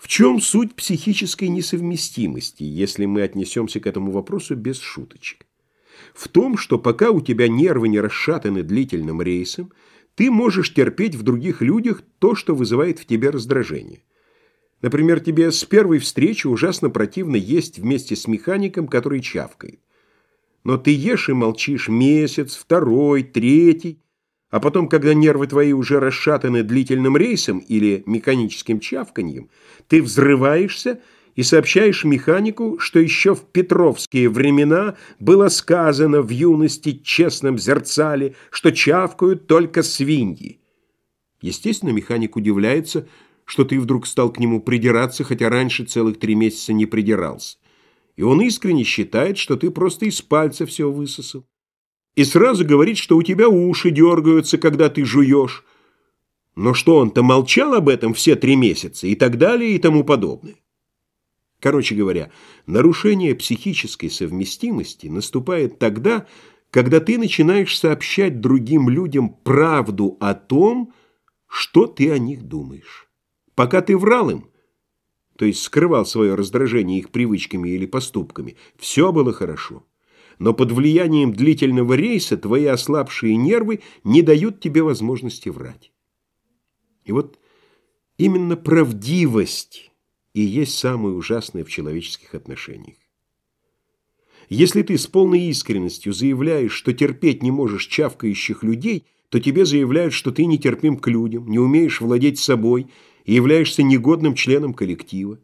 В чем суть психической несовместимости, если мы отнесемся к этому вопросу без шуточек? В том, что пока у тебя нервы не расшатаны длительным рейсом, ты можешь терпеть в других людях то, что вызывает в тебе раздражение. Например, тебе с первой встречи ужасно противно есть вместе с механиком, который чавкает. Но ты ешь и молчишь месяц, второй, третий, а потом, когда нервы твои уже расшатаны длительным рейсом или механическим чавканьем, ты взрываешься и сообщаешь механику, что еще в петровские времена было сказано в юности честном зерцале, что чавкают только свиньи. Естественно, механик удивляется, что ты вдруг стал к нему придираться, хотя раньше целых три месяца не придирался. И он искренне считает, что ты просто из пальца все высосал и сразу говорит, что у тебя уши дергаются, когда ты жуешь. Но что он-то молчал об этом все три месяца и так далее и тому подобное. Короче говоря, нарушение психической совместимости наступает тогда, когда ты начинаешь сообщать другим людям правду о том, что ты о них думаешь. Пока ты врал им, то есть скрывал свое раздражение их привычками или поступками, все было хорошо но под влиянием длительного рейса твои ослабшие нервы не дают тебе возможности врать. И вот именно правдивость и есть самое ужасное в человеческих отношениях. Если ты с полной искренностью заявляешь, что терпеть не можешь чавкающих людей, то тебе заявляют, что ты нетерпим к людям, не умеешь владеть собой и являешься негодным членом коллектива.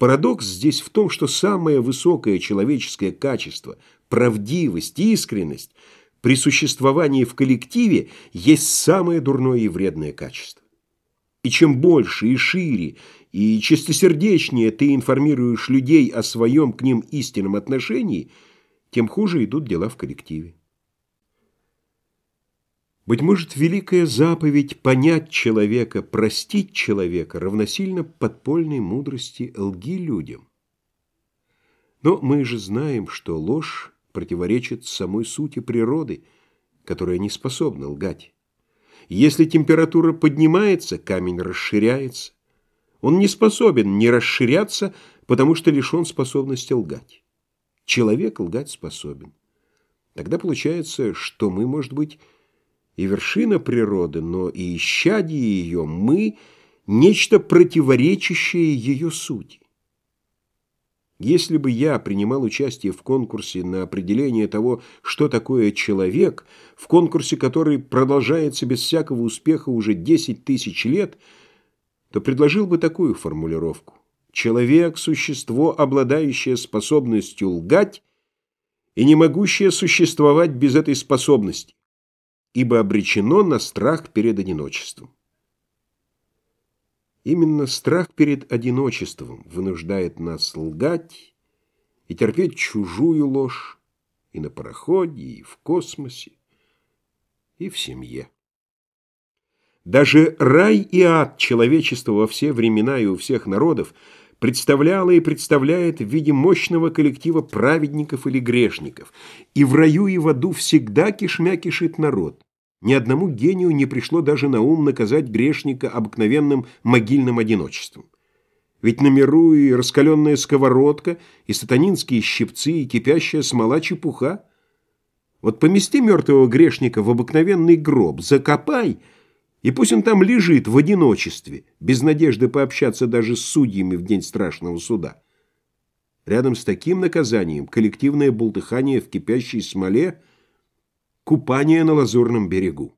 Парадокс здесь в том, что самое высокое человеческое качество – правдивость, искренность – при существовании в коллективе есть самое дурное и вредное качество. И чем больше и шире и чистосердечнее ты информируешь людей о своем к ним истинном отношении, тем хуже идут дела в коллективе. Быть может, великая заповедь понять человека, простить человека равносильно подпольной мудрости лги людям. Но мы же знаем, что ложь противоречит самой сути природы, которая не способна лгать. Если температура поднимается, камень расширяется. Он не способен не расширяться, потому что лишен способности лгать. Человек лгать способен. Тогда получается, что мы, может быть, и вершина природы, но и исчадие ее мы – нечто противоречащее ее сути. Если бы я принимал участие в конкурсе на определение того, что такое человек, в конкурсе, который продолжается без всякого успеха уже 10 тысяч лет, то предложил бы такую формулировку. Человек – существо, обладающее способностью лгать и не могущее существовать без этой способности ибо обречено на страх перед одиночеством. Именно страх перед одиночеством вынуждает нас лгать и терпеть чужую ложь и на пароходе, и в космосе, и в семье. Даже рай и ад человечества во все времена и у всех народов представляло и представляет в виде мощного коллектива праведников или грешников, и в раю и в аду всегда кишмя кишит народ. Ни одному гению не пришло даже на ум наказать грешника обыкновенным могильным одиночеством. Ведь на миру и раскаленная сковородка, и сатанинские щипцы, и кипящая смола чепуха. Вот помести мертвого грешника в обыкновенный гроб, закопай, и пусть он там лежит в одиночестве, без надежды пообщаться даже с судьями в день страшного суда. Рядом с таким наказанием коллективное бултыхание в кипящей смоле – купание на лазурном берегу.